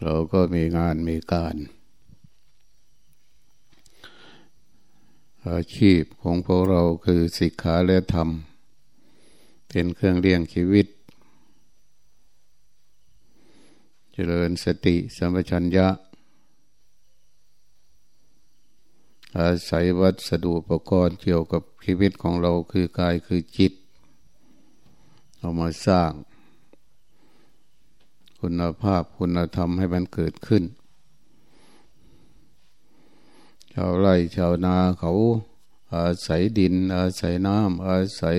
เราก็มีงานมีการ อาชีพของพวกเราคือศิกขาและธรรม เป็นเครื่องเลี้ยงชีวิต เจริญสติสัมปชัญญะ อาศัยวัสดุอุปกรณ์เกี่ยวกับชีวิตของเราคือกายคือจิต เอามาสร้าง คุณภาพคุณธรรมให้มันเกิดขึ้น ชาวไร่ชาวนาเขาอาศัยดิน อาศัยน้ำอาศัย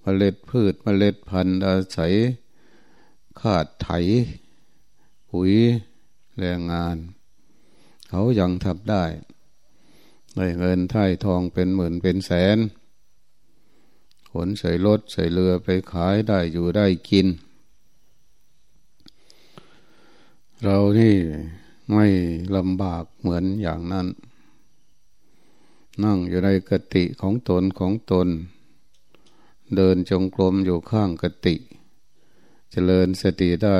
เมล็ดพืชเมล็ดพันธุ์ อาศัยขาดไถ ปุ๋ยแรงงาน เขายังทำได้ได้เงินไถ่ทองเป็นหมื่นเป็นแสน ขนใส่รถใส่เรือไปขายได้อยู่ได้กิน เรานี่ไม่ลำบากเหมือนอย่างนั้น นั่งอยู่ในกติของตนของตน เดินจงกรมอยู่ข้างกติเจริญสติได้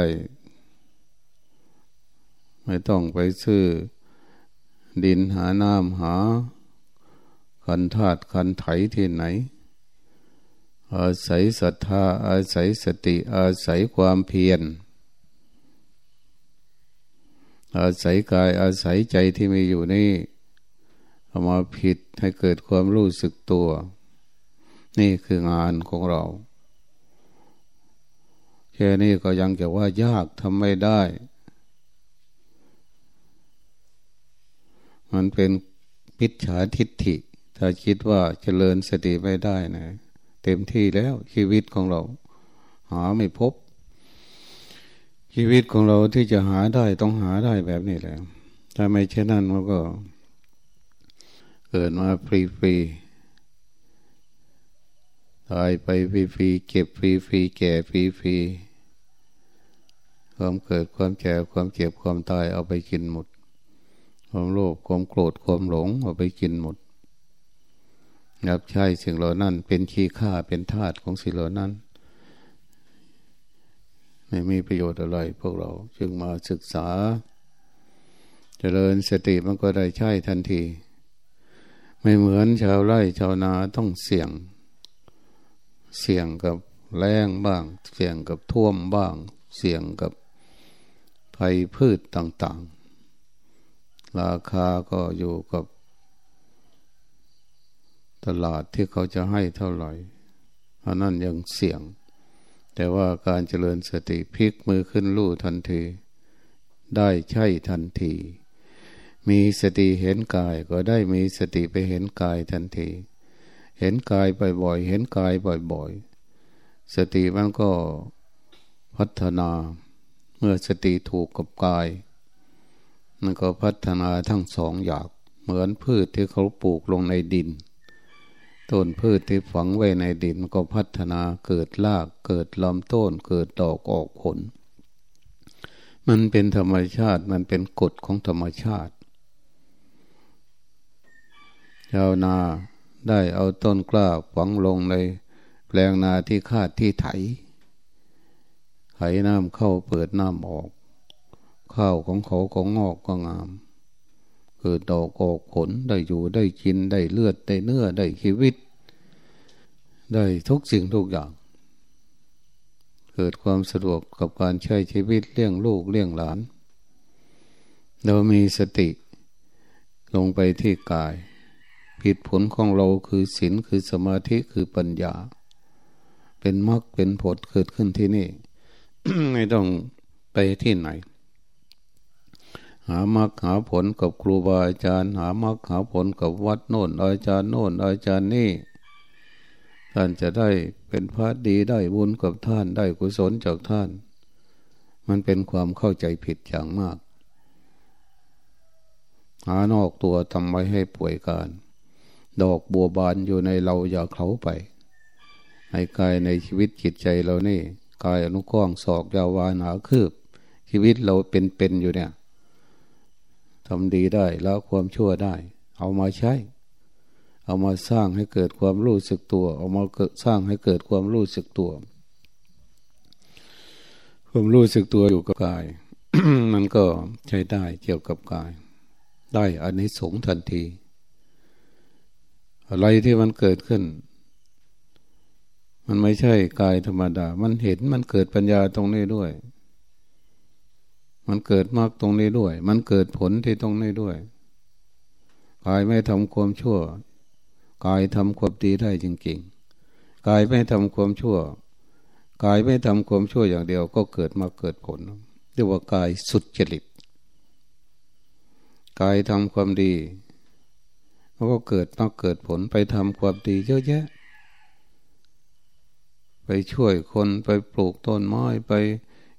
ไม่ต้องไปซื้อ ดินหาน้ำหาคันธาตุคันไถที่ไหน อาศัยศรัทธาอาศัยสติอาศัยความเพียร อาศัยกายอาศัยใจที่มีอยู่นี่เอามาผิดให้เกิดความรู้สึกตัว นี่คืองานของเรา แค่นี้ก็ยังจะว่ายากทำไม่ได้ มันเป็นมิจฉาทิฏฐิ ถ้าคิดว่าเจริญสติไม่ได้นะ เต็มที่แล้วชีวิตของเรา หาไม่พบ ชีวิตของเราที่จะหาได้ต้องหาได้แบบนี้แหละถ้าไม่เช่นนั้นมันก็ เกิดมาฟรีฟรีตายไปฟรีฟรีเจ็บฟรีฟรีแก่ฟรีฟรีความเกิดความแก่ความเจ็บความตายเอาไปกินหมด ความโลภความโกรธความหลงเอาไปกินหมดรับใช้สิ่งเหล่านั้นเป็นขี้ข้าเป็นทาสของสิ่งเหล่านั้น ไม่มีประโยชน์อะไร พวกเราจึงมาศึกษาจเจริญสติมันก็ได้ใช่ทันที ไม่เหมือนชาวไร่ชาวนาต้องเสี่ยง เสี่ยงกับแรงบ้าง เสี่ยงกับท่วมบ้าง เสี่ยงกับภัยพืชต่างๆ ราคาก็อยู่กับตลาดที่เขาจะให้เท่าไหร่เพราะนั้นยังเสี่ยง แต่ว่าการเจริญสติพลิกมือขึ้นลู่ทันที ได้ใช่ทันที มีสติเห็นกายก็ได้มีสติไปเห็นกายทันที เห็นกายบ่อยๆเห็นกายบ่อยๆ สติมันก็พัฒนา เมื่อสติถูกกับกาย มันก็พัฒนาทั้งสองอย่างเหมือนพืชที่เขาปลูกลงในดิน ต้นพืชที่ฝังไว้ในดินก็พัฒนาเกิดราก เกิดลำต้น เกิดดอกออกผล มันเป็นธรรมชาติมันเป็นกฎของธรรมชาติชาวนาได้เอาต้นกล้าฝังลงในแปลงนาที่คาดที่ไถ ไถน้ำเข้าเปิดน้ำออก ข้าวของเขาของงอกก็งาม เกิดดอกออกผลได้อยู่ได้กินได้เลือดได้เนื้อได้ชีวิต ได้ทุกสิ่งทุกอย่าง เกิดความสะดวกกับการใช้ชีวิตเลี้ยงลูกเลี้ยงหลาน เรามีสติลงไปที่กาย ผิดผลของเราคือศีลคือสมาธิคือปัญญา เป็นมรรคเป็นผลเกิดขึ้นที่นี่ ไม่ต้องไปที่ไหน หามรรคหาผลกับครูบาอาจารย์ หามรรคหาผลกับวัดโน่นอาจารย์โน่นอาจารย์นี่ท่านจะได้เป็นพระดีได้บุญกับท่านได้กุศลจากท่าน มันเป็นความเข้าใจผิดอย่างมาก หานอกตัวทำไว้ให้ป่วยการ ดอกบัวบานอยู่ในเราอย่าเขาไปให้กายในชีวิตจิตใจเรานี่ กายอนุกรองศอกยาวานาคืบ ชีวิตเราเป็นๆอยู่เนี่ย ทำดีได้แล้วความชั่วได้ เอามาใช้ เอามาสร้างให้เกิดความรู้สึกตัว เอามาสร้างให้เกิดความรู้สึกตัว ความรู้สึกตัวอยู่กับกาย มันก็ใช้ได้เกี่ยวกับกาย ได้อันนี้สงทันที อะไรที่มันเกิดขึ้น มันไม่ใช่กายธรรมดา มันเห็นมันเกิดปัญญาตรงนี้ด้วย มันเกิดมากตรงนี้ด้วย มันเกิดผลที่ตรงนี้ด้วยกายไม่ทำความชั่วกายทำความดีได้จริงๆกายไม่ทำความชั่วกายไม่ทำความชั่วอย่างเดียว ก็เกิดมาเกิดผลเรียกว่ากายสุดจริตกายทำความดีแล้วก็เกิดมาเกิดผลไปทำความดีเยอะแยะ ไปช่วยคนไปปลูกต้นไม้ไป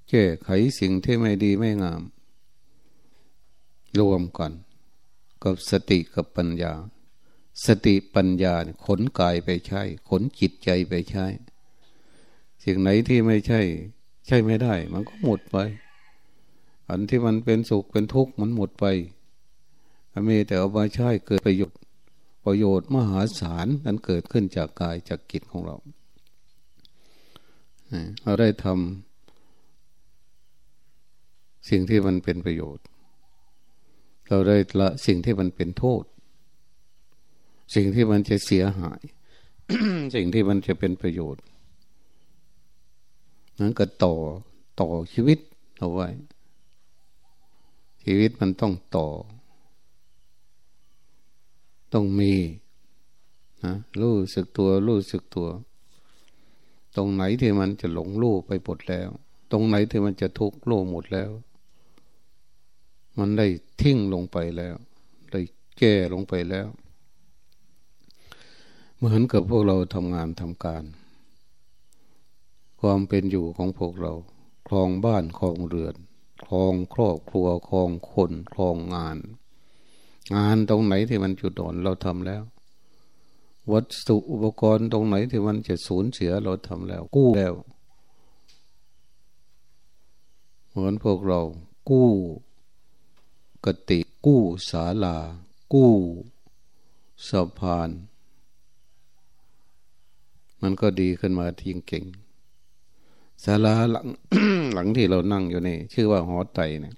แก้ไขสิ่งที่ไม่ดีไม่งาม รวมกัน กับสติกับปัญญา สติปัญญาขนกายไปใช้ ขนจิตใจไปใช้ สิ่งไหนที่ไม่ใช่ ใช่ไม่ได้ มันก็หมดไป อันที่มันเป็นสุขเป็นทุกข์มันหมดไปมีแต่เอามาใช้เกิดประโยชน์ประโยชน์มหาศาลนั้นเกิดขึ้นจากกายจากกิจของเราเราได้ทำ สิ่งที่มันเป็นประโยชน์ เราได้ละสิ่งที่มันเป็นโทษ สิ่งที่มันจะเสียหาย สิ่งที่มันจะเป็นประโยชน์ นั้นก็ต่อต่อชีวิตเอาไว้ ชีวิตมันต้องต่อ ต้องมีนะรู้สึกตัวรู้สึกตัว ตรงไหนที่มันจะหลงรู้ไปหมดแล้ว ตรงไหนที่มันจะทุกข์รู้หมดแล้ว มันได้ทิ้งลงไปแล้ว ได้แก้ลงไปแล้วเหมือนกับพวกเราทำงานทำการ ความเป็นอยู่ของพวกเรา คลองบ้านคลองเรือน คลองครอบครัวคลองคนคลองงาน งานตรงไหนที่มันจุดอ่อนเราทำแล้ว วัสดุอุปกรณ์ตรงไหนที่มันจะสูญเสียเราทำแล้ว กู้แล้ว เหมือนพวกเรา กู้ กติ กู้ศาลา กู้สะพาน มันก็ดีขึ้นมาทิ้งเก่งศาลาหลังหลังที่เรานั่งอยู่นี่ ชื่อว่าหอไตเนี่ย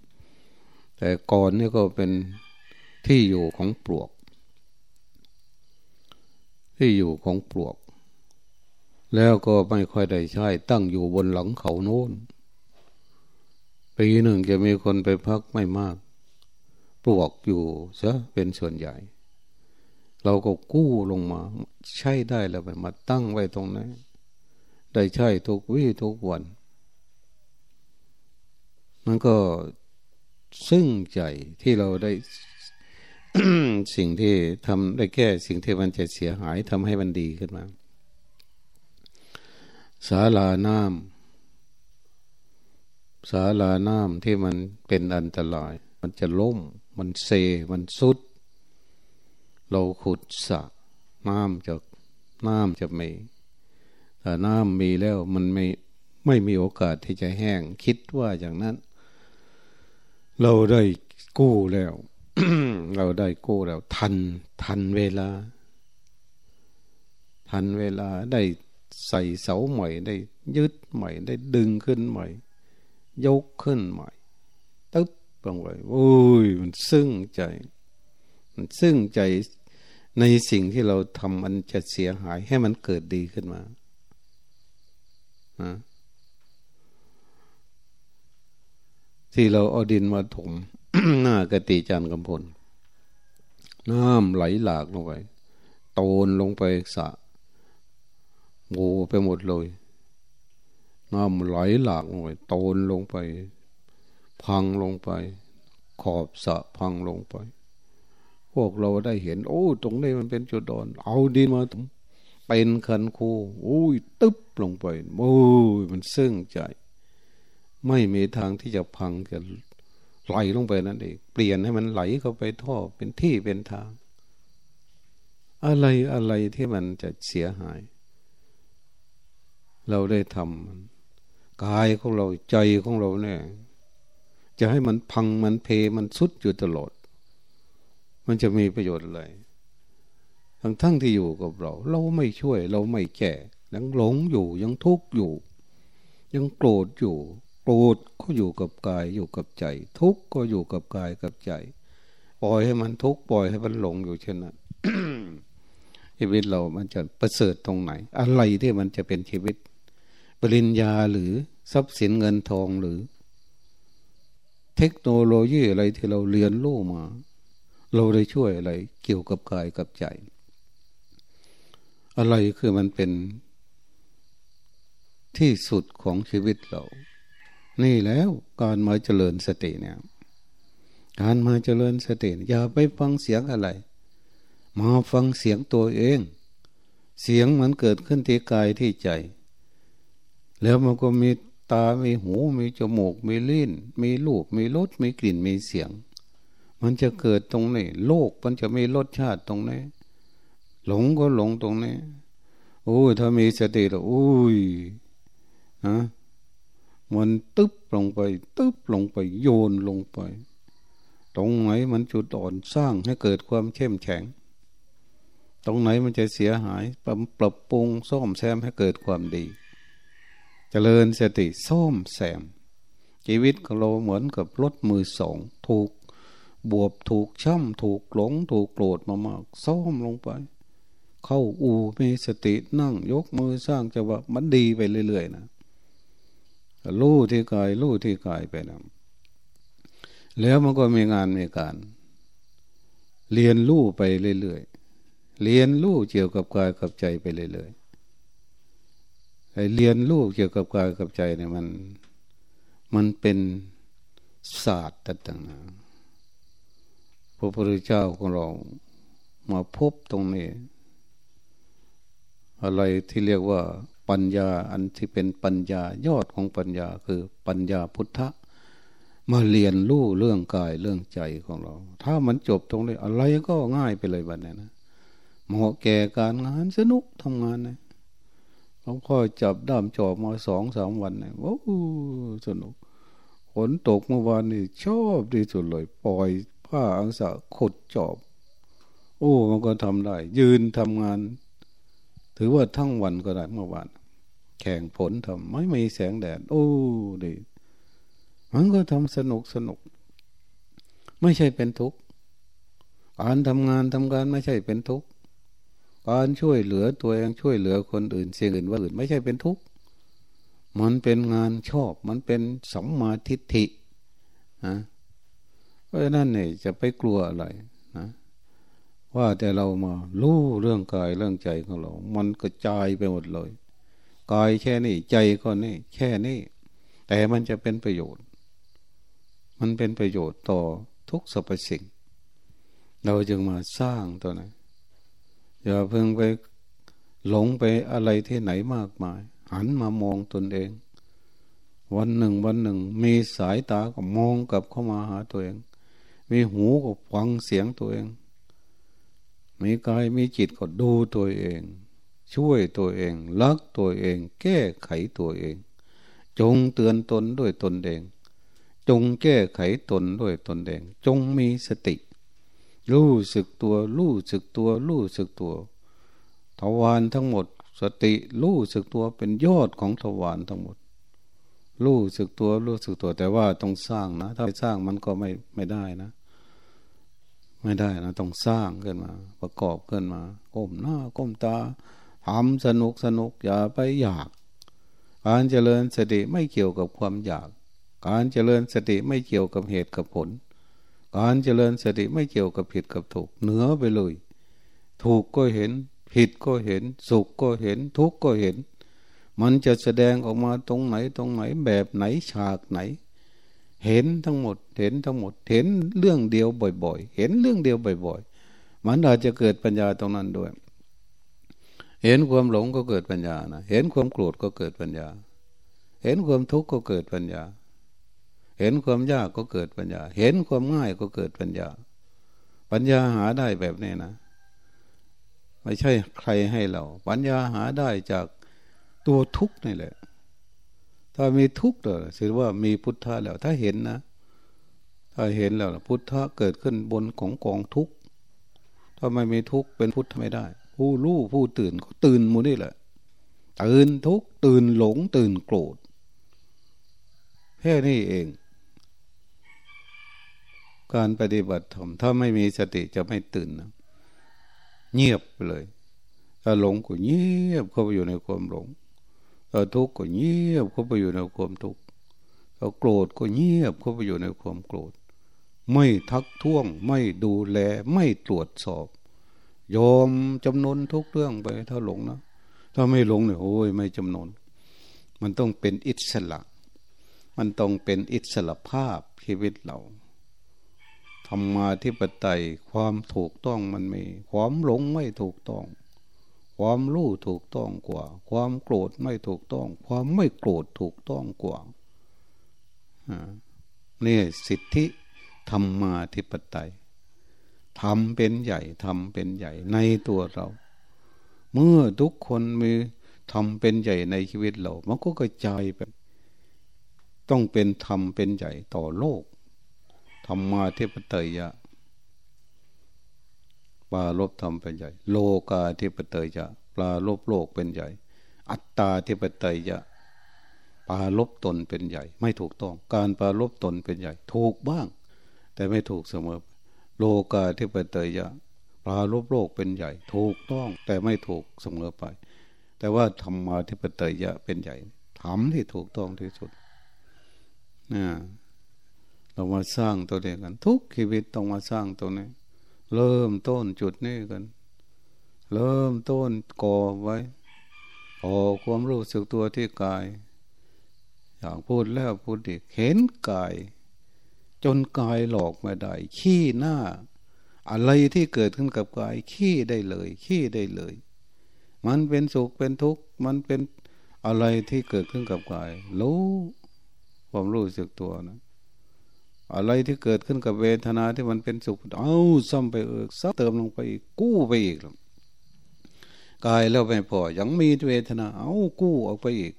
แต่ก่อนนี่ก็เป็นที่อยู่ของปลวก ที่อยู่ของปลวก แล้วก็ไม่ค่อยได้ใช้ ตั้งอยู่บนหลังเขาโน้นปีหนึ่งจะมีคนไปพักไม่มาก ปลวกอยู่ซะเป็นส่วนใหญ่ เราก็กู้ลงมา ใช้ได้แล้วมาตั้งไว้ตรงนั้นได้ใช่ทุกวิทุกวันมันก็ซึ่งใจที่เราได้สิ่งที่ทำได้แก้สิ่งที่มันจะเสียหายทำให้มันดีขึ้นมาศาลาน้ำศาลาน้ำที่มันเป็นอันตราย มันจะล้ม มันเซมันสุด เราขุดสระน้ำจะน้ำจะไม่ถ้าน้ำมีแล้วมันไม่ไม่มีโอกาสที่จะแห้ง คิดว่าอย่างนั้น เราได้กู้แล้ว เราได้กู้แล้ว ทันทันเวลา ทันเวลาได้ใส่เสาใหม่ได้ยึดใหม่ ได้ดึงขึ้นใหม่ ยกขึ้นใหม่ ลงไปโอ้ยมันซึ้งใจ มันซึ้งใจในสิ่งที่เราทำมันจะเสียหายให้มันเกิดดีขึ้นมาที่เราเอาดินมาถมหน้ากติจานกำพลน้ำไหลหลากลงไปโตนลงไปสะโง่ไปหมดเลยน้ำไหลหลากลงไปโตนลงไป พังลงไป ขอบสะพังลงไป พวกเราได้เห็น โอ้ ตรงนี้มันเป็นจุดดอน เอาดินมาถมเป็นคันคูอุ้ย ตึ๊บลงไปโอ้ยมันซึ้งใจ ไม่มีทางที่จะพังจะไหลลงไปนั่นเองเปลี่ยนให้มันไหลเข้าไปท่อเป็นที่เป็นทาง อะไรอะไรที่มันจะเสียหาย เราได้ทำกายของเราใจของเราเนี่ย จะให้มันพังมันเพมันสุดอยู่ตลอด มันจะมีประโยชน์อะไรทั้งทั้งที่อยู่กับเรา เราไม่ช่วย เราไม่แก่ยังหลงอยู่ยังทุกข์อยู่ ยังโกรธอยู่ โกรธก็อยู่กับกายอยู่กับใจ ทุกข์ก็อยู่กับกายกับใจ ปล่อยให้มันทุกข์ปล่อยให้มันหลงอยู่เช่นนั้นชีวิตเรามันจะประเสริฐตรงไหน อะไรที่มันจะเป็นชีวิต ปริญญาหรือทรัพย์สินเงินทองหรือ เทคโนโลยีอะไรที่เราเรียนรู้มา เราได้ช่วยอะไรเกี่ยวกับกายกับใจ อะไรคือมันเป็นที่สุดของชีวิตเรา นี่แล้วการมาเจริญสติเนี่ย การมาเจริญสติอย่าไปฟังเสียงอะไร มาฟังเสียงตัวเอง เสียงมันเกิดขึ้นที่กายที่ใจ แล้วมันก็มี ตา มีหู มีจมูก มีลิ้น มีลูก มีรส มีกลิ่น มีเสียง มันจะเกิดตรงนี้ โลกมันจะมีรสชาติตรงนี้ หลงก็หลงตรงนี้ โอ้ย ถ้ามีสติแล้วอ้ยนะมันตึ๊บลงไป ตึ๊บลงไป โยนลงไป ตรงไหนมันจุดอ่อนสร้างให้เกิดความเข้มแข็ง ตรงไหนมันจะเสียหายปรับปรุงซ่อมแซมให้เกิดความดี เจริญสติซ่อมแซมชีวิตของเราเหมือนกับรถมือสอง ถูกบวบถูกช่ำถูกหลง ถูกโกรธมามากซ่อมลงไป เข้าอูมีสตินั่งยกมือสร้างจะว่ามันดีไปเรื่อยๆนะรู้ที่กายรู้ที่กายไปนะแล้วมันก็มีงานมีการ เรียนรู้ไปเรื่อยๆเรียนรู้เกี่ยวกับกายกับใจไปเรื่อย เรียนรู้เกี่ยวกับกายกับใจเนี่ยมันมันเป็นศาสตร์ต่างๆพระพุทธเจ้าของเรามาพบตรงนี้ อะไรที่เรียกว่าปัญญาอันที่เป็นปัญญายอดของปัญญาคือปัญญาพุทธะมาเรียนรู้เรื่องกายเรื่องใจของเรา ถ้ามันจบตรงนี้อะไรก็ง่ายไปเลยบัดนี้นะเหมาะแก่การงานสนุกทำงานนะ เขาค่อยจับด้ามจอบมาสองสามวันเนี่ยโอ้สนุกฝนตกเมื่อวานนี่ชอบที่สุดเลย ปล่อยผ้าอังสะขดจอบ โอ้มันก็ทำได้ ยืนทำงาน ถือว่าทั้งวันก็ได้เมื่อวาน แข่งผลทำไม่มีแสงแดด โอ้ดีมันก็ทำสนุกสนุก ไม่ใช่เป็นทุกข์การทำงานทำการไม่ใช่เป็นทุกข์ การช่วยเหลือตัวเองช่วยเหลือคนอื่นเสียงอื่นว่าอื่นไม่ใช่เป็นทุกข์มันเป็นงานชอบ มันเป็นสัมมาทิฏฐินะเพราะนั้นเนี่ยจะไปกลัวอะไรนะว่าแต่เรามารู้เรื่องกายเรื่องใจของเรา มันกระจายไปหมดเลยกายแค่นี้ใจก็นี่แค่นี้แต่มันจะเป็นประโยชน์ มันเป็นประโยชน์ต่อทุกสรรพสิ่ง เราจึงมาสร้างตัวนั้น อย่าเพิ่งไปหลงไปอะไรที่ไหนมากมาย หันมามองตนเอง วันหนึ่งวันหนึ่ง มีสายตาก็มองกลับเข้ามาหาตัวเอง มีหูก็ฟังเสียงตัวเอง มีกายมีจิตก็ดูตัวเอง ช่วยตัวเอง รักตัวเอง แก้ไขตัวเอง จงเตือนตนด้วยตนเอง จงแก้ไขตนด้วยตนเอง จงมีสติ รู้สึกตัว รู้สึกตัว รู้สึกตัวทวารทั้งหมด สติรู้สึกตัวเป็นยอดของทวารทั้งหมด รู้สึกตัวรู้สึกตัวแต่ว่าต้องสร้างนะ ถ้าไม่สร้างมันก็ไม่ไม่ได้นะ ไม่ได้นะ ต้องสร้างขึ้นมา ประกอบขึ้นมาก้มหน้าก้มตาทำสนุกสนุกอย่าไปอยาก การเจริญสติไม่เกี่ยวกับความอยาก การเจริญสติไม่เกี่ยวกับเหตุกับผล การเจริญสติไม่เกี่ยวกับผิดกับถูก เหนือไปเลย ถูกก็เห็น ผิดก็เห็น สุขก็เห็น ทุกข์ก็เห็น มันจะแสดงออกมาตรงไหนตรงไหนแบบไหนฉากไหน เห็นทั้งหมดเห็นทั้งหมด เห็นเรื่องเดียวบ่อย ๆ เห็นเรื่องเดียวบ่อยๆ มันอาจจะเกิดปัญญาตรงนั้นด้วย เห็นความหลงก็เกิดปัญญานะเห็นความโกรธก็เกิดปัญญา เห็นความทุกข์ก็เกิดปัญญา เห็นความยากก็เกิดปัญญา เห็นความง่ายก็เกิดปัญญา ปัญญาหาได้แบบนี้นะ ไม่ใช่ใครให้เรา ปัญญาหาได้จากตัวทุกข์นี่แหละ ถ้ามีทุกข์เอถือว่ามีพุทธะแล้ว ถ้าเห็นนะ ถ้าเห็นแล้วพุทธะเกิดขึ้นบนของกองทุกข์ ถ้าไม่มีทุกข์เป็นพุทธไม่ได้ ผู้รู้ผู้ตื่นก็ตื่นมูนี่แหละ ตื่นทุกข์ตื่นหลงตื่นโกรธแค่นี้เอง การปฏิบัติธรรมถ้าไม่มีสติจะไม่ตื่นนะเงียบไปเลย ถ้าหลงก็เงียบเข้าไปอยู่ในความหลง ถ้าทุกข์ก็เงียบเข้าไปอยู่ในความทุกข์ ถ้าโกรธก็เงียบเข้าไปอยู่ในความโกรธ ไม่ทักท้วง ไม่ดูแล ไม่ตรวจสอบ ยอมจำนนทุกเรื่องไปถ้าหลงนะ ถ้าไม่หลงเนี่ยโอ้ยไม่จำนน มันต้องเป็นอิสระ มันต้องเป็นอิสระภาพชีวิตเรา ธรรมาธิปไตยความถูกต้องมันมี ความหลงไม่ถูกต้อง ความรู้ถูกต้องกว่า ความโกรธไม่ถูกต้อง ความไม่โกรธถูกต้องกว่านี่สิทธิธรรมาธิปไตยทำเป็นใหญ่ทำเป็นใหญ่ในตัวเรา เมื่อทุกคนมีทำเป็นใหญ่ในชีวิตเรา มันก็กระจายไป ต้องเป็นธรรมเป็นใหญ่ต่อโลก ธรรมาธิปไตยะปลาลบธรรมเป็นใหญ่ โลกาธิปไตยะปลาลบโลกเป็นใหญ่ อัตตาธิปไตยะปลาลบตนเป็นใหญ่ ไม่ถูกต้อง การปลาลบตนเป็นใหญ่ ถูกบ้าง แต่ไม่ถูกเสมอ โลกาธิปไตยะปลาลบโลกเป็นใหญ่ ถูกต้องแต่ไม่ถูกเสมอไป แต่ว่าธรรมาธิปไตยะเป็นใหญ่ทำที่ถูกต้องที่สุดนะ เรามาสร้างตัวเองกัน ทุกชีวิตต้องมาสร้างตัวนี้ เริ่มต้นจุดนี้กัน เริ่มต้นก่อไว้พอความรู้สึกตัวที่กาย อย่างพูดแล้วพูดอีกเห็นกาย จนกายหลอกไม่ได้ ขี้หน้า อะไรที่เกิดขึ้นกับกาย ขี้ได้เลย ขี้ได้เลย มันเป็นสุขเป็นทุกข์มันเป็นอะไรที่เกิดขึ้นกับกายรู้ความรู้สึกตัวนะ อะไรที่เกิดขึ้นกับเวทนาที่มันเป็นสุข เอาซ้ำไปเออซ้ำเติมลงไปอีกกู้ไปอีกกายแล้วไม่พอ ยังมีเวทนา เอากู้ออกไปอีก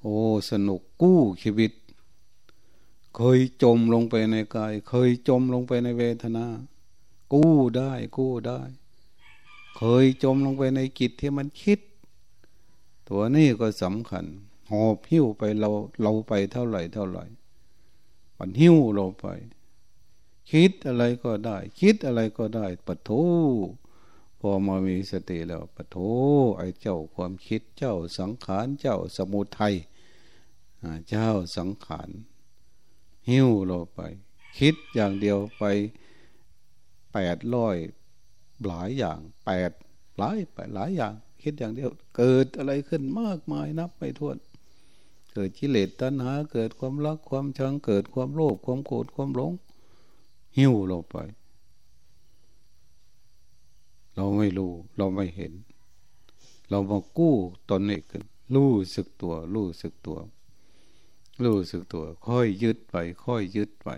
โอ้สนุกกู้ชีวิต เคยจมลงไปในกาย เคยจมลงไปในเวทนา กู้ได้กู้ได้ เคยจมลงไปในกิจที่มันคิด ตัวนี้ก็สำคัญหอบหิ้วไปเราเราไปเท่าไหร่เท่าไหร่ มันหิ้วเราไป คิดอะไรก็ได้ คิดอะไรก็ได้ปะโถพอมามีสติแล้วปะโถไอ้เจ้าความคิดเจ้าสังขารเจ้าสมุทัยเจ้าสังขารหิ้วเราไป คิดอย่างเดียวไปแปดร้อยหลายอย่างแปดหลายไปหลายอย่าง คิดอย่างเดียว เกิดอะไรขึ้นมากมายนับไม่ถ้วน กิดกิเลสตัณหา เกิดความรักความชังเกิดความโลภความโกรธความหลง หิ้วเราไป เราไม่รู้ เราไม่เห็น เรามากู้ตนเองขึ้นรู้สึกตัว รู้สึกตัว รู้สึกตัว ค่อยยึดไป ค่อยยึดไป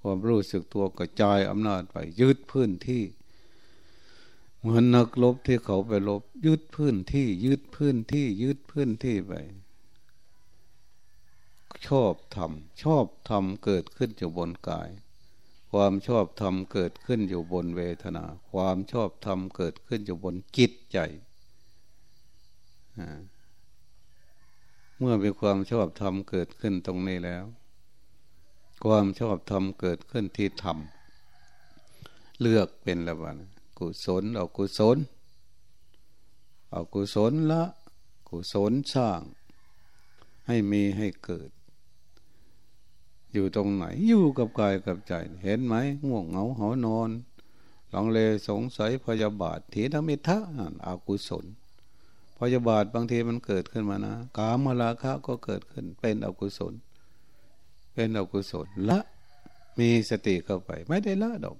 ความรู้สึกตัวกระจายอำนาจไป ยึดพื้นที่เหมือนนักลบที่เขาไปลบ ยึดพื้นที่ ยึดพื้นที่ ยึดพื้นที่ไป ชอบธรรมชอบธรรมเกิดขึ้นอยู่บนกาย ความชอบธรรมเกิดขึ้นอยู่บนเวทนา ความชอบธรรมเกิดขึ้นอยู่บนจิตใจเมื่อมีความชอบธรรมเกิดขึ้นตรงนี้แล้ว ความชอบธรรมเกิดขึ้นที่ธรรมเลือกเป็นละวันกุศลเอากุศลเอากุศลละ กุศลสร้าง ให้มีให้เกิด อยู่ตรงไหน อยู่กับกายกับใจ เห็นไหมง่วงเหงาหอนอน หลังเลสงสัยพยาบาทถีนมิทะอากุศล พยาบาทบางทีมันเกิดขึ้นมานะ กามราคะก็เกิดขึ้น เป็นอกุศล เป็นอกุศลละมีสติเข้าไป ไม่ได้ละดอก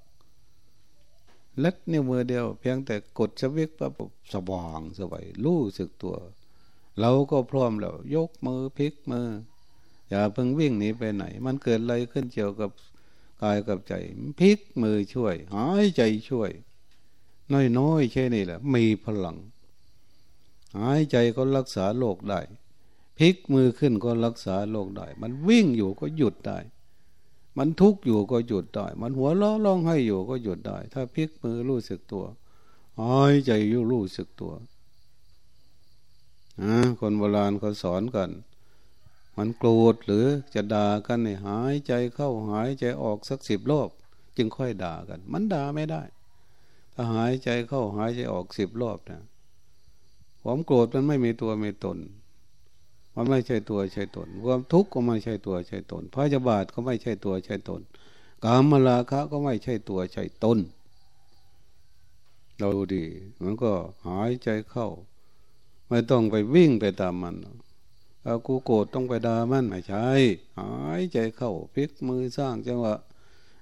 ลัดนิ้วมือเดียว เพียงแต่กดสวิกปั๊บสว่างสบายรู้สึกตัว เราก็พร้อมแล้ว ยกมือพลิกมือ อย่าเพิ่งวิ่งหนีไปไหน มันเกิดอะไรขึ้นเกี่ยวกับกายกับใจพลิกมือช่วย หายใจช่วย น้อยๆแค่นี้แหละ มีพลัง หายใจก็รักษาโรคได้พลิกมือขึ้นก็รักษาโรคได้ มันวิ่งอยู่ก็หยุดได้ มันทุกข์อยู่ก็หยุดได้ มันหัวล้อร้องให้อยู่ก็หยุดได้ ถ้าพลิกมือรู้สึกตัวหายใจอยู่รู้สึกตัวคนโบราณเขาสอนกัน มันโกรธหรือจะด่ากันเนี่ยหายใจเข้าหายใจออกสักสิบรอบจึงค่อยด่ากัน มันด่าไม่ได้ ถ้าหายใจเข้าหายใจออกสิบรอบนะความโกรธมันไม่มีตัวมีตน มันไม่ใช่ตัวใช่ตน ความทุกข์ก็ไม่ใช่ตัวใช่ตนพยาบาทก็ไม่ใช่ตัวใช่ตน กามราคะก็ไม่ใช่ตัวใช่ตน เราดูดี มันก็หายใจเข้า ไม่ต้องไปวิ่งไปตามมันเกูโกรธต้องไปด่ามันไม่ใช่หายใจเข้าพลิกมือสร้างจังหวะ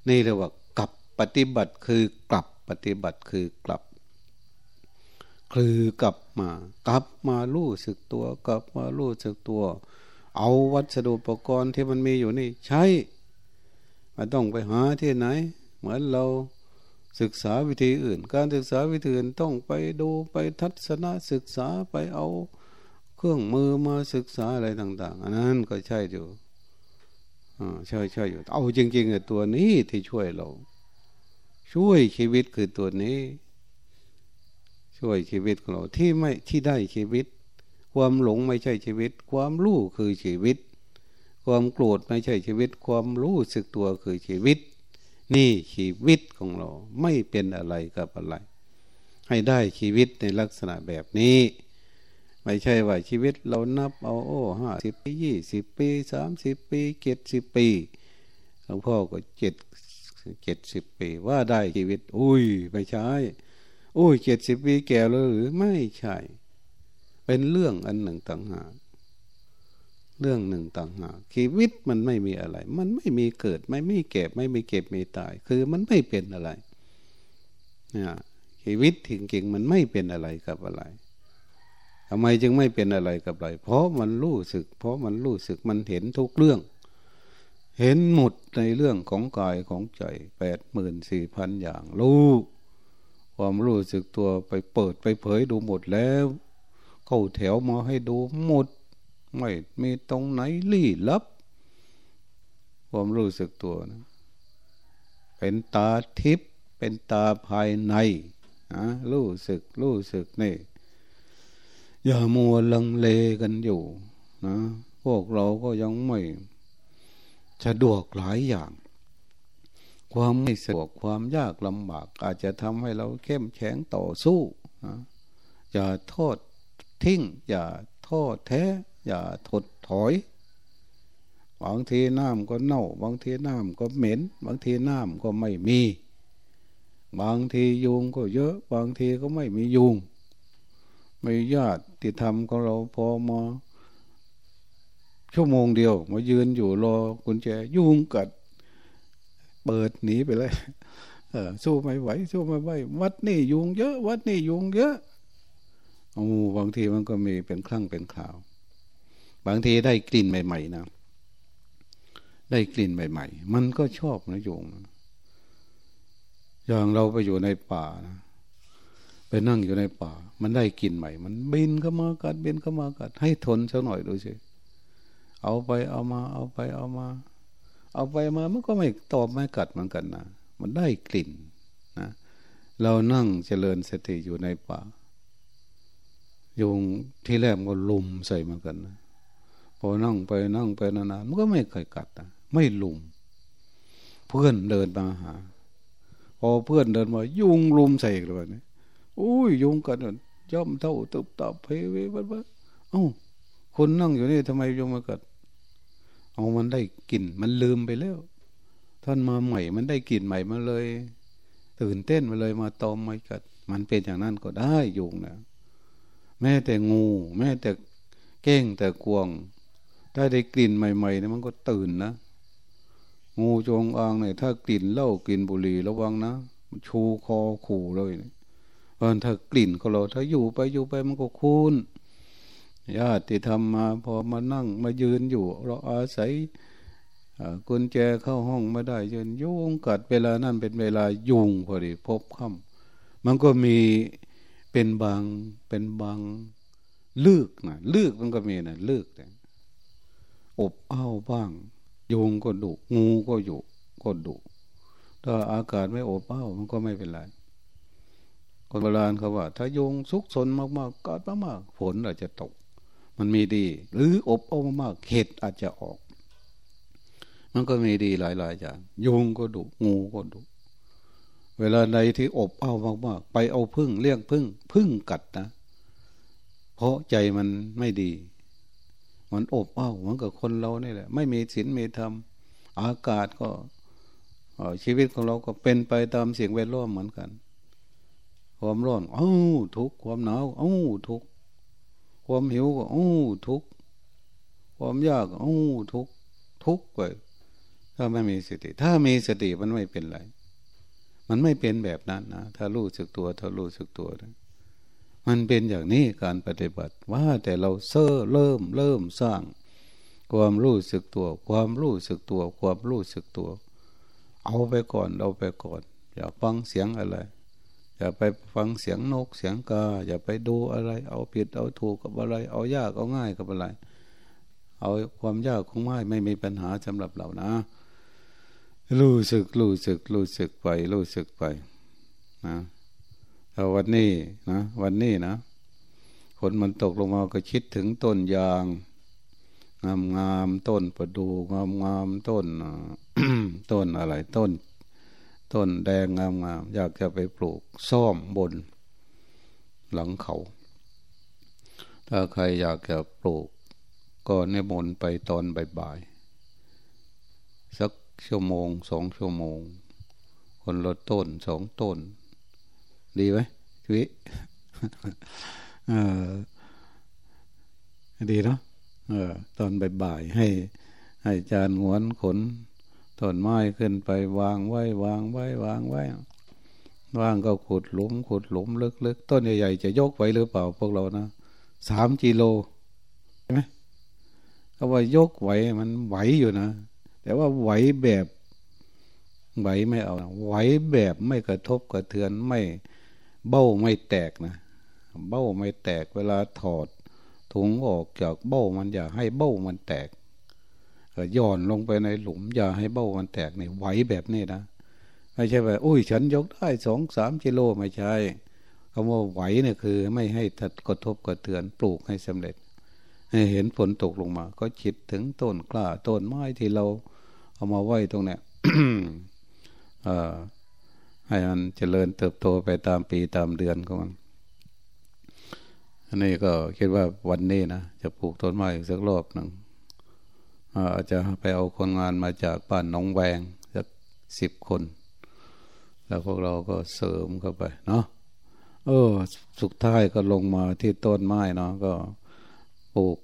นี่เรียกว่ากลับปฏิบัติคือกลับปฏิบัติคือกลับ คือกลับมา กลับมาลู่สึกตัว กลับมาลู่สึกตัว เอาวัสดุอุปกรณ์ที่มันมีอยู่นี่ใช้ไม่ต้องไปหาที่ไหน เหมือนเราศึกษาวิธีอื่น การศึกษาวิธีอื่นต้องไปดูไปทัศนศึกษาไปเอา เครื่องมือมาศึกษาอะไรต่าง ๆ อันนั้นก็ใช่อยู่อ่าใช่ใช่อยู่ เอาจริงๆตัวนี้ที่ช่วยเรา ช่วยชีวิตคือตัวนี้ ช่วยชีวิตของเราที่ไม่ที่ได้ชีวิต ความหลงไม่ใช่ชีวิต ความรู้คือชีวิต ความโกรธไม่ใช่ชีวิต ความรู้สึกตัวคือชีวิต นี่ชีวิตของเราไม่เป็นอะไรกับอะไร ให้ได้ชีวิตในลักษณะแบบนี้ ไม่ใช่ว่าชีวิตเรานับเอาโอ้ห้าสิบปียี่สิบปีสามสิบปีเจ็ดสิบปีหลวงพ่อก็เจ็ดเจ็ดสิบปี ว่าได้ชีวิต อุ้ยไม่ใช่อุ้ยเจ็ดสิบปีแก่แล้วหรือไม่ใช่ เป็นเรื่องอันหนึ่งต่างหากเรื่องหนึ่งต่างหากชีวิตมันไม่มีอะไร มันไม่มีเกิด ไม่มีเก็บ ไม่มีเก็บไม่ตาย คือมันไม่เป็นอะไรเนี่ยชีวิตถึงเก่งมันไม่เป็นอะไรกับอะไร ทำไมจึงไม่เป็นอะไรกับอะไร เพราะมันรู้สึก เพราะมันรู้สึกมันเห็นทุกเรื่อง เห็นหมดในเรื่องของกายของใจแปดหมื่นสี่พันอย่างรู้ความรู้สึกตัวไปเปิดไปเผยดูหมดแล้ว เข้าแถวมาให้ดูหมด ไม่มีตรงไหนลี้ลับ ความรู้สึกตัวนะเป็นตาทิพย์เป็นตาภายในนะรู้สึกรู้สึกนี่ อย่ามัวลังเลกันอยู่นะ พวกเราก็ยังไม่สะดวกหลายอย่าง ความไม่สะดวกความยากลำบาก อาจจะทำให้เราเข้มแข็งต่อสู้นะอย่าโทษทิ้ง อย่าโทษแท้ อย่าถดถอย บางทีน้ำก็เน่า บางทีน้ำก็เหม็น บางทีน้ำก็ไม่มี บางทียุงก็เยอะ บางทีก็ไม่มียุง ม่ญาติที่ทำของเราพอมาชั่วโมงเดียว มายืนอยู่รอกุญแจยุ่งกัด เปิดหนีไปเลยเออสู้ไม่ไหว สู้ไม่ไหววัดนี่ยุงเยอะ วัดนี่ยุงเยอะโอ้บางทีมันก็มีเป็นครั้งเป็นข่าว บางทีได้กลิ่นใหม่ๆนะได้กลิ่นใหม่ ๆ มันก็ชอบนะยุงอย่างเราไปอยู่ในป่านะ ไปนั่งอยู่ในป่า มันได้กลิ่นใหม่ มันบินเข้ามากัดบินเข้ามากัด ให้ทนสักหน่อยดูสิเอาไปเอามา เอาไปเอามา เอาไปมามันก็ไม่ตอบไม่กัดเหมือนกันนะมันได้กลิ่นนะเรานั่งเจริญสติอยู่ในป่ายุงที่แรกก็ลุมใส่เหมือนกันนะพอนั่งไปนั่งไปนานๆมันก็ไม่เคยกัดนะไม่ลุม เพื่อนเดินมาหา พอเพื่อนเดินมา ยุงลุมใส่อีกเลยนี่ อุ้ยยุงกันย่อมเท่าตุบตับเพเวบัดบัดเอ้าคนนั่งอยู่นี่ทำไมยุงมากัด เอามันได้กลิ่นมันลืมไปแล้ว ท่านมาใหม่มันได้กลิ่นใหม่มาเลย ตื่นเต้นมาเลยมาตอมมากัด มันเป็นอย่างนั้นก็ได้ยุงนะแม้แต่งู แม้แต่เก้งแต่กวง ถ้าได้กลิ่นใหม่ๆนี่มันก็ตื่นนะงูจงอางเนี่ยถ้ากลิ่นเหล้ากลิ่นบุหรี่ระวังนะชูคอขู่เลยนี่ย เออถ้ากลิ่นของเราถ้าอยู่ไปอยู่ไปมันก็คุ้นญาติทำมาพอมานั่งมายืนอยู่ เราอาศัยกุญแจเข้าห้องไม่ได้ยืนยุงกัดเวลานั้นเป็นเวลายุงพอดีพบค่ำมันก็มีเป็นบางเป็นบางลึกนะลึกมันก็มีนะลึกแต่อบอ้าวบ้างยุงก็ดุงูก็อยู่ก็ดุถ้าอากาศไม่อบอ้าวมันก็ไม่เป็นไร คนโบราณเขาว่า ถ้ายุงซุกซนมากๆกัดมากๆฝนอาจจะตก มันมีดี หรืออบเอามากๆเห็ดอาจจะออก มันก็มีดีหลายๆอย่างยุงก็ดุงูก็ดุเวลาใดที่อบเอามากๆไปเอาพึ่งเลี้ยงพึ่งพึ่งกัดนะเพราะใจมันไม่ดี มันอบเอาเหมือนกับคนเรานี่แหละ ไม่มีศีลมีธรรม อากาศก็ชีวิตของเราก็เป็นไปตามเสิ่งแวดล้อมเหมือนกัน ความร้อนเอ้าทุกความหนาวเอ้าทุกความหิวก็เอ้าทุกความยากเอ้าทุกทุกไปถ้าไม่มีสติ ถ้ามีสติมันไม่เป็นไร มันไม่เป็นแบบนั้นนะถ้ารู้สึกตัวถ้ารู้สึกตัวนะมันเป็นอย่างนี้การปฏิบัติว่าแต่เราเซ่อเริ่มเริ่มสร้าง ความรู้สึกตัว ความรู้สึกตัว ความรู้สึกตัว เอาไปก่อนเอาไปก่อน อย่าฟังเสียงอะไร อย่าไปฟังเสียงนกเสียงกา อย่าไปดูอะไร เอาผิดเอาถูกกับอะไร เอายากเอาง่ายกับอะไร เอาความยากของง่ายไม่มีปัญหาสำหรับเรานะ รู้สึกรู้สึกรู้สึกไป รู้สึกไปนะแต่วันนี้นะวันนี้นะฝนมันตกลงมาก็คิดถึงต้นยาง งามงามต้นประดูงามงามต้นต้นอะไร ต้น ต้นแดงงามงามอยากจะไปปลูกซ่อมบน หลังเขา ถ้าใครอยากจะปลูก ก็นิมนต์ไปตอนบ่ายๆสักชั่วโมงสองชั่วโมง คนละต้นสองต้น ดีไหมชีวิตดีเนาะเออตอนบ่ายๆให้ให้จานหวนขน ต้นไม้ขึ้นไปวางไว้ วางไว้ วางไว้ วางก็ขุดหลุม ขุดหลุมลึกๆ ต้นใหญ่ๆ จะยกไหวหรือเปล่าพวกเรานะสามกิโลใช่ไหมก็ว่ายกไหวมันไหวอยู่นะ แต่ว่าไหวแบบไหวไม่เอาไหวแบบไม่กระทบกระเทือนไม่เบ้าไม่แตกนะ เบ้าไม่แตกเวลาถอดถุงออกจากเบ้ามันอย่าให้เบ้ามันแตก ย่อนลงไปในหลุมอย่าให้เบ้ามันแตกนี่ไหวแบบนี้นะไม่ใช่ว่าอุ้ยฉันยกได้สองสามกิโลไม่ใช่คำว่าไหวเนี่ยคือ ไม่ให้ถัดกระทบกระเทือนปลูกให้สำเร็จเห็นฝนตกลงมา ก็คิดถึงต้นกล้าต้นไม้ที่เราเอามาไว้ตรงเนี้ยให้มันเจริญเติบโตไปตามปีตามเดือนของมันอันนี้ก็คิดว่าวันนี้นะจะปลูกต้นไม้อีกสักรอบหนึ่ง อาจจะไปเอาคนงานมาจากบ้านหนองแวงสักสิบคน แล้วพวกเราก็เสริมเข้าไปเนาะเออ สุดท้ายก็ลงมาที่ต้นไม้เนาะก็ปลูก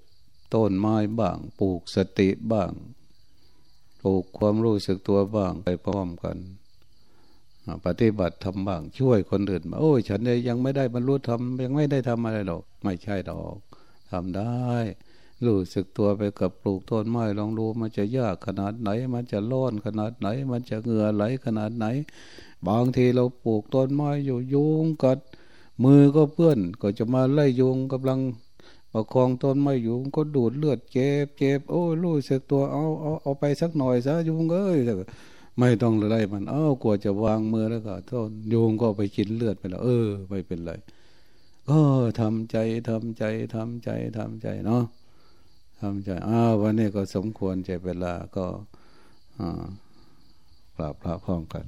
ต้นไม้บ้าง ปลูกสติบ้าง ปลูกความรู้สึกตัวบ้างไปพร้อมกันปฏิบัติทำบ้างช่วยคนอื่นมาโอ้ยฉันยังไม่ได้บรรลุธรรมยังไม่ได้ทำอะไรหรอก ไม่ใช่ดอกทำได้ รู้สึกตัวไปกับปลูกต้นไม้ลองดูมันจะยากขนาดไหน มันจะร้อนขนาดไหน มันจะเหงื่อไหลขนาดไหน บางทีเราปลูกต้นไม้อยู่ยุงกัดมือก็เพื่อนก็จะมาไล่ยุงกำลังประคองต้นไม้อยู่ก็ดูดเลือดเจ็บเจ็บโอ้รู้สึกตัวเอาเอาเอาไปสักหน่อยซะยุงเอ้ยไม่ต้องไล่มันเอ้ากลัวจะวางมือแล้วก็ต้นโยงก็ไปกินเลือดไปแล้ว เออ ไม่เป็นไรก็ทำใจทำใจทำใจทำใจเนาะ ทำใจอ้าววันนี้ก็สมควรใจเวลาก็อ่ากราบพระพร้อมกัน